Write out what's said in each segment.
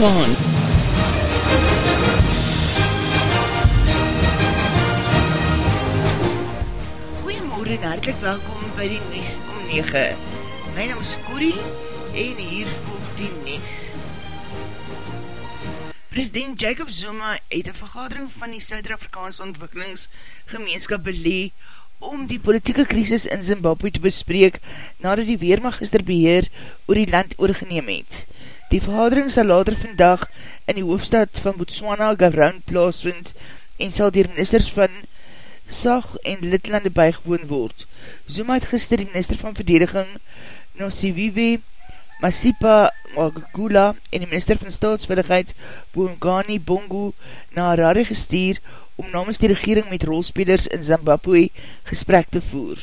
Afrikaans. Goeiemorgen en hartelijk welkom by die Nies om 9. My naam is Corrie en hier volg die Nies. President Jacob Zuma het een vergadering van die Suider-Afrikaanse ontwikkelingsgemeenskap belee om die politieke krisis in Zimbabwe te bespreek nadat die Weermacht gister beheer oor die land oorgeneem het. Die vergadering sal later vandag in die hoofdstad van Botswana Gavrown plaasvind en sal dier ministers van SAG en Lidlande bijgewoon word. Zuma het gister die minister van verdediging Nosiviwe Masipa Magagula en die minister van staatsveiligheid Bongani Bongo na Harare gestuur om namens die regering met rolspelers in Zimbabwe gesprek te voer.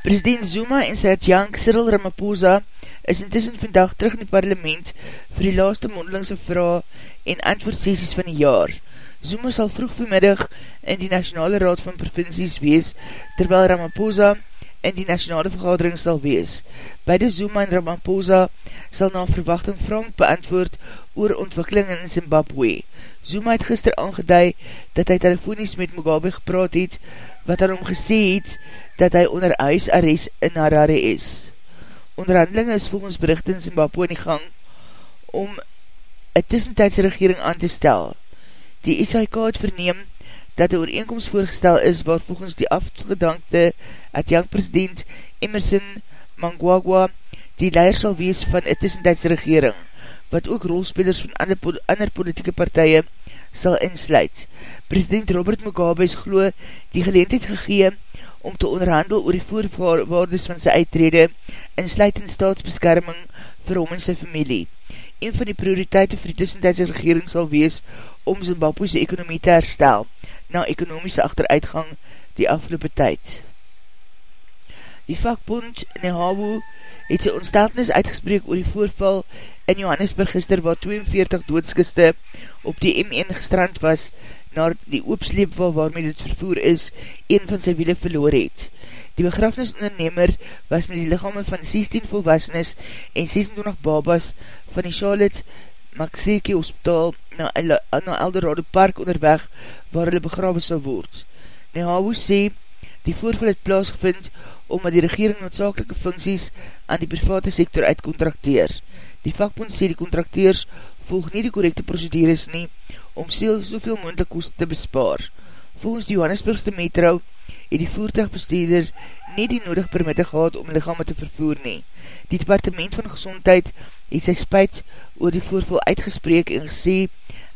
President Zuma en sy adjank Cyril Ramaphosa is intussen vandag terug in die parlement vir die laaste mondelingse vraag en antwoordsessies van die jaar. Zuma sal vroeg vanmiddag in die Nationale Raad van Provincies wees, terwyl Ramaphosa in die Nationale Vergadering sal wees. Beide Zuma en Ramaphosa sal na verwachting vraag beantwoord oor ontwikkeling in Zimbabwe. Zuma het gister aangeduid dat hy telefonies met Mugabe gepraat het, wat aan hom gesê het dat hy onder huisarrest in Harare is. Onderhandeling is volgens bericht in Zimbabwe in die gang om een tussentijdse regering aan te stel. Die SIK het verneem dat die ooreenkomst voorgestel is waar volgens die afgedankte adjunct-president Emerson Mangwagwa die leier sal wees van een tussentijdse regering wat ook rolspelers van ander, ander politieke partije sal insluit. President Robert Mugabe is glo die geleentheid gegee om te onderhandel oor die voorwaardes van sy uittrede en sluit in staatsbeskerming vir hom en sy familie. Een van die prioriteite vir die tussentijdse regering sal wees om Zimbabwe's ekonomie te herstel na ekonomiese achteruitgang die afgelopen tyd. Die vakbond Nehawu het sy ontsteltenis uitgespreek oor die voorval in Johannesburg gister waar 42 doodskiste op die M1 gestrand was na die oopsleepwal waarmee dit vervoer is, een van sy wiele verloor het. Die begrafnisondernemer was met die lichame van 16 volwassenes en 26 babas van die Charlotte Maxeke Hospital na, na Eldorado Park onderweg waar hulle begrawe sal word. Nehawu sê, die voorval het plaasgevind omdat die regering noodzakelike funksies aan die private sektor uitkontrakteer. Die vakbond sê die contracteurs volg nie die correcte procedures nie om soveel moendlik kost te bespaar. Volgens die Johannesburgste metro het die voertuigbestuurder nie die nodig permitte gehad om lichaam te vervoer nie. Die departement van gezondheid het sy spuit oor die voorval uitgespreek en gesê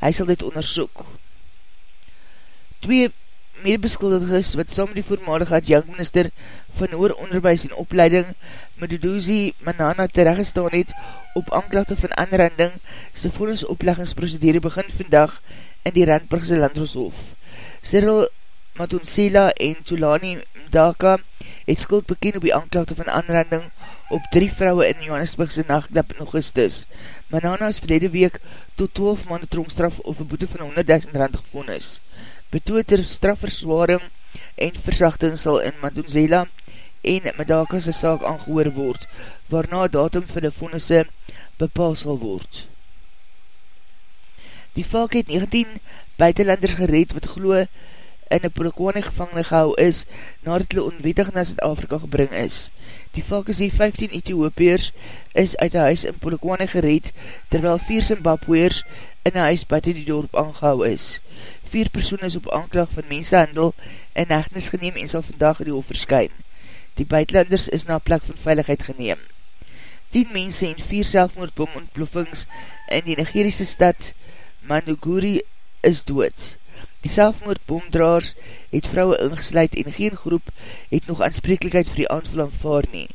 hy sal dit onderzoek. Twee medebeskuldigers wat saam die voormalige adjankminister van oor onderwijs en opleiding Meduduzi Manana terechtgestaan het op aanklachte van aanranding sy volensopleggingsprocedure begin vandag in die Randburgse Landroshof. Cyril Matonsela en Tulani Mdaka het skuld bekend op die aanklachte van aanranding op drie vrouwe in Johannesburgse nachtklap in augustus. Manana is verlede week tot 12 maanden tronkstraf of een boete van 100.000 rand gevonis betoot ter strafverswaring en versachting sal in Madonzela en Madaka's saak aangehoor word, waarna datum vir die vonnisse bepaal sal word. Die valk het 19 buitenlanders gereed wat glo in een Polokwane gevangene gehou is, nadat hulle onwetig na Zuid-Afrika gebring is. Die valk is die 15 Ethiopiërs is uit die huis in Polokwane gereed, terwyl 4 Zimbabweers in die huis buiten die dorp aangehou is vier persoon is op aanklag van mensenhandel in echtnis geneem en sal vandag in die hof verskyn. Die buitenlanders is na plek van veiligheid geneem. 10 mense en vier selfmoordbom ontploffings in die Nigeriese stad Manduguri is dood. Die selfmoordbomdraars het vrouwe ingesluid en geen groep het nog aansprekelijkheid vir die aanval aanvaar nie.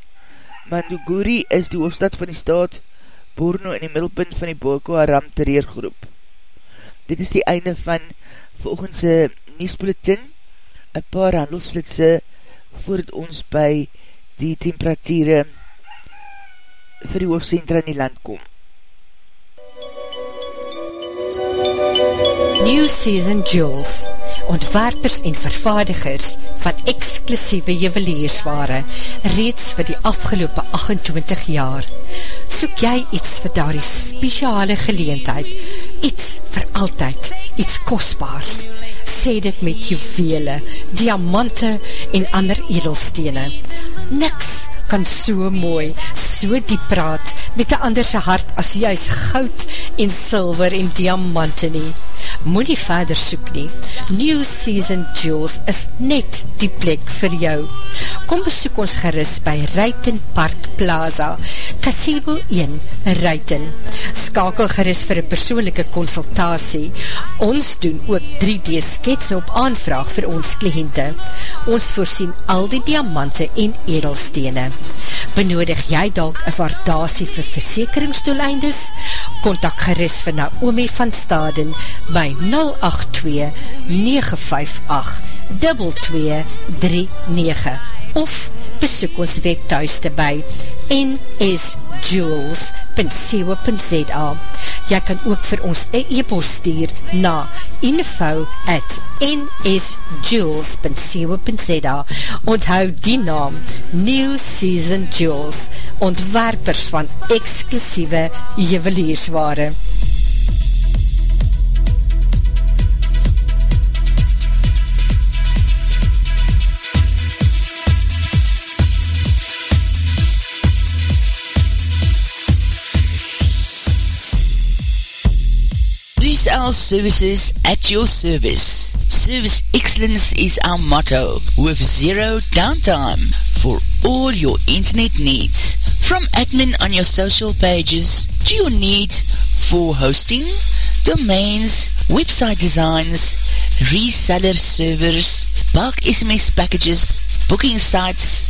Manduguri is die hoofdstad van die staat Borno in die middelpunt van die Boko Haram terreergroep. Dit is die einde van volgens die Niesbulletin een paar handelsflitse voordat ons by die temperatuur vir die hoofdcentra in die land kom. New Season Jewels ontwerpers en vervaardigers van exclusieve juweliersware reeds vir die afgelopen 28 jaar. Soek jy iets vir daar die speciale geleentheid, iets vir altyd, iets kostbaars, sê dit met juwele, diamante en ander edelstene. Niks kan so mooi, so diep praat met een anderse hart as juist goud en silver en diamante nie. Moet nie verder soek nie. New Season Jewels is net die plek vir jou. Kom besoek ons gerust by Ruiten Park Plaza, Casebo 1, Ruiten. Skakel gerust vir een persoonlijke consultatie. Ons doen ook 3D sketse op aanvraag vir ons kliënte. Ons voorsien al die diamante en edelstene. Benodig jy dalk een waardasie vir versekeringsdoeleindes? Contact gerust vir Naomi van Staden by 082-958-2239 of besoek ons webthuiste by nsjewels.co.za Jy kan ook vir ons e-post stuur na info at nsjewels.co.za Onthou die naam New Season Jewels ontwerpers van exclusieve juweliersware. Our services at your service. Service excellence is our motto with zero downtime for all your internet needs. From admin on your social pages to your need for hosting, domains, website designs, reseller servers, bulk SMS packages, booking sites,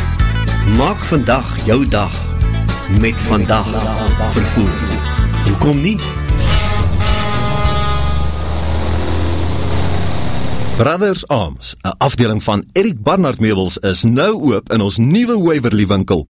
Maak vandag jou dag met vandag vervoer. Hoe kom nie? Brothers Arms, een afdeling van Erik Barnard Meubels, is nou oop in ons nieuwe Waverly winkel.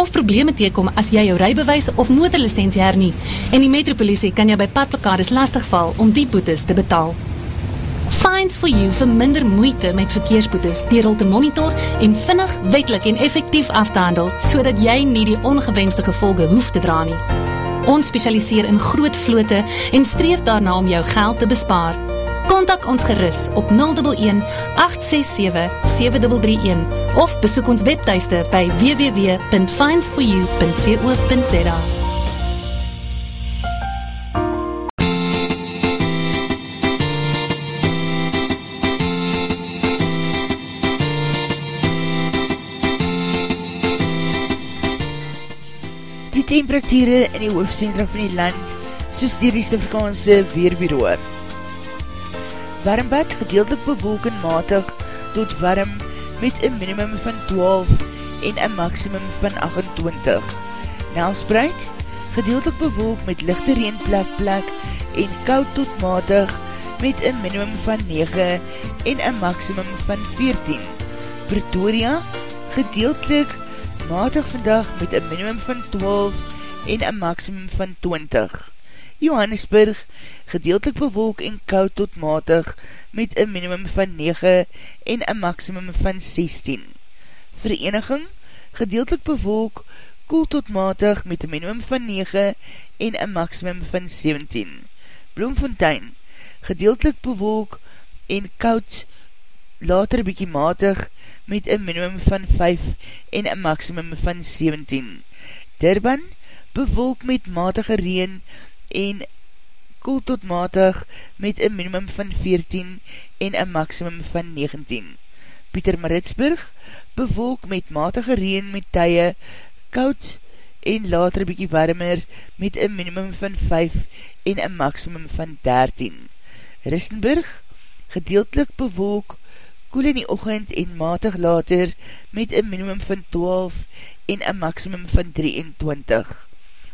of probleme teekom as jy jou rijbewijs of motorlicentie hernie. En die metropolisie kan jou by padplakades lastigval om die boetes te betaal. Fines for you vir minder moeite met verkeersboetes dier al te monitor en vinnig, wetlik en effectief af te handel so jy nie die ongewenste gevolge hoef te dra nie. Ons specialiseer in groot vloote en streef daarna om jou geld te bespaar. Contact ons geris op 011-867-7331 of besoek ons webteiste by www.finds4u.co.za temperatuurde in die hoofdcentra van die land, soos die Riestifrikaanse Weerbureau. Warmbad gedeeltelik bewolk en matig tot warm met een minimum van 12 en een maximum van 28. Nelspreid, gedeeltelik bewolk met lichte reen plek plek en koud tot matig met een minimum van 9 en een maximum van 14. Pretoria, gedeeltelik matig vandag met een minimum van 12 en een maximum van 20. Johannesburg, gedeeltelik bewolk en koud tot matig met een minimum van 9 en een maximum van 16. Vereniging, gedeeltelik bewolk, koel tot matig met een minimum van 9 en een maximum van 17. Bloemfontein, gedeeltelik bewolk en koud, later bykie matig met een minimum van 5 en een maximum van 17. Durban, bewolk met matige reen en koel tot matig met een minimum van 14 en een maximum van 19. Pieter Maritsburg, bewolk met matige reen met tye, koud en later bykie warmer met een minimum van 5 en een maximum van 13. Ristenburg, gedeeltelik bewolk, koel in die ochend en matig later met een minimum van 12 en een maximum van 23.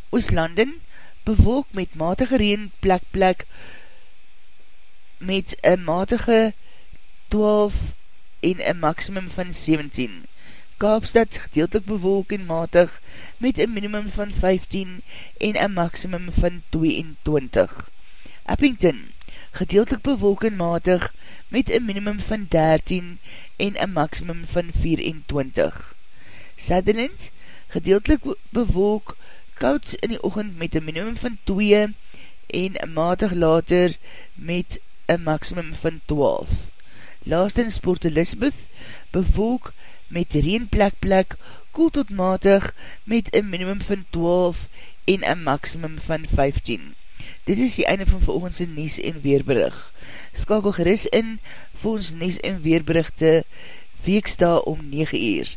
Ooslanden, bewolk met matige reen plek plek met een matige 12 en een maximum van 17. Kaapstad gedeeltelik bewolk en matig met een minimum van 15 en een maximum van 22. Eppington gedeeltelik bewolk en matig met een minimum van 13 en een maximum van 24. Sutherland gedeeltelik bewolk koud in die ochend met een minimum van 2 en matig later met een maximum van 12. Laastens Port Elizabeth bewolk met reen plek plek, koel tot matig met een minimum van 12 en een maximum van 15. Dit is die einde van volgendse Nies en Weerbrug. Skakel geris in vir ons Nies en Weerbrug te weeksta om 9 uur.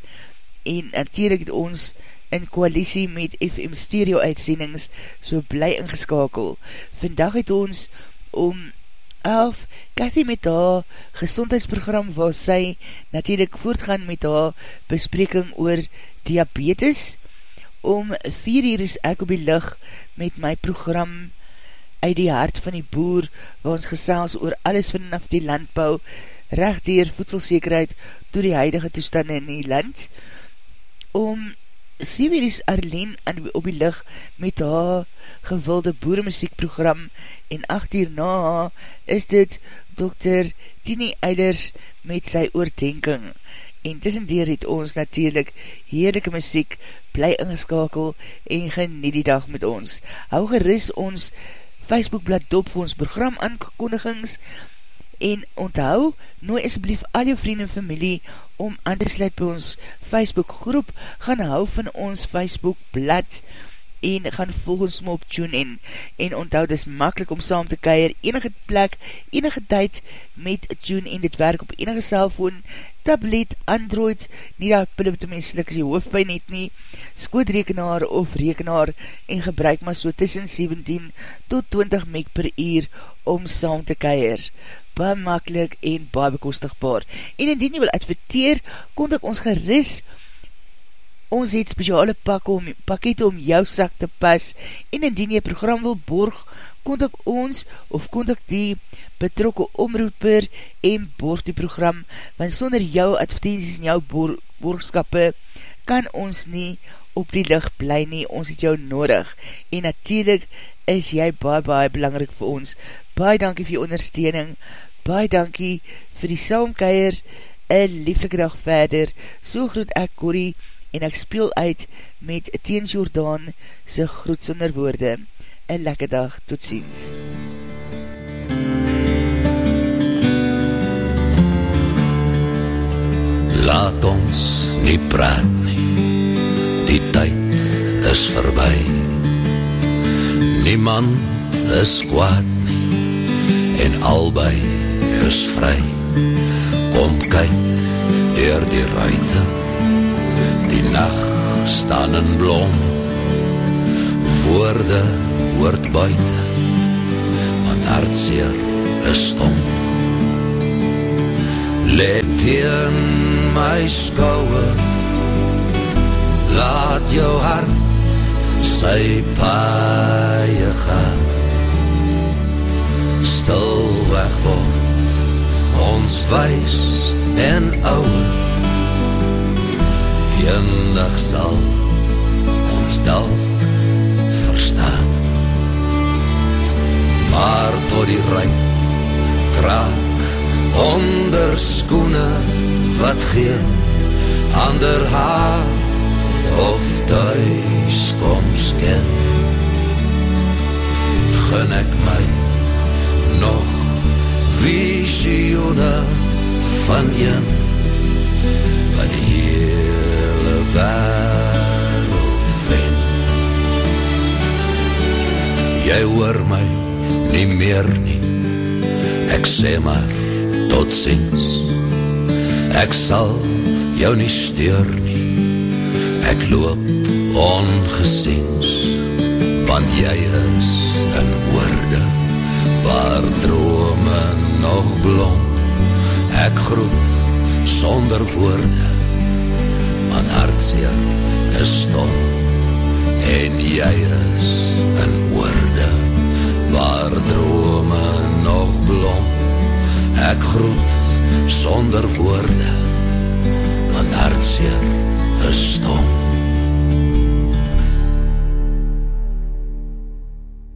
En natuurlijk het ons in koalisie met FM stereo uitsendings so bly ingeskakel. Vandag het ons om 11 Cathy met haar gezondheidsprogram waar sy natuurlijk voortgaan met haar bespreking oor diabetes. Om 4 uur is ek op die licht met my program uit die hart van die boer waar ons gesels oor alles vanaf die landbouw recht dier voedselsekerheid door die huidige toestande in die land. Om 7 uur is Arlene op die licht met haar gewilde boeremuziekprogram en 8 uur na is dit Dr. Tini Eilers met sy oordenking. En tussendeer het ons natuurlijk heerlijke muziek bly ingeskakel en geniet die dag met ons. Hou geris ons Facebookblad dop vir ons program aankondigings en onthou, nooi asblief al jou vriend en familie om aan te sluit by ons Facebook groep, gaan hou van ons Facebook blad en gaan volg ons op TuneIn. En onthou, dis makkelijk om saam te keir enige plek, enige tyd met TuneIn, dit werk op enige cellfoon, tablet, android, nie daar pille te menslik as jy hoofdpijn het nie, skootrekenaar of rekenaar en gebruik maar so tussen 17 tot 20 meg per uur om saam te keir baie makkelijk en baie bekostigbaar. En indien jy wil adverteer, kon ek ons geris, ons het speciale pak om, pakket om jou sak te pas, en indien jy program wil borg, kon ek ons, of kon ek die betrokke omroeper en borg die program, want sonder jou advertenties en jou bor, borgskappe, kan ons nie op die licht bly nie, ons het jou nodig, en natuurlijk is jy baie baie belangrik vir ons, baie dankie vir jou ondersteuning, baie dankie vir die saamkeier, een lieflike dag verder, so groet ek Corrie, en ek speel uit met Teens Jordaan, sy groet sonder woorde, een lekke dag, tot ziens. Laat ons nie praat nie, die tyd is verby, niemand is kwaad albei is vry Kom kyk dier die ruite Die nacht staan in blom woorde hoort buiten, want hartseer is stom. Let teen my skouwe, laat jou hart sy paie gaan. Stil weg word, ons wees en ouwe, Eendag sal ons dalk verstaan. Maar tot die ruim kraak onder skoene wat geen ander haat of thuis Ek sê maar tot ziens. Ek sal jou nie steur nie. Ek loop ongeziens Want jy is in oorde Waar drome nog blom. Ek groet sonder woorde Man hartseer is stom En jy is in oorde Waar drome nog blom Ek groet sonder woorde Man hartseer is stom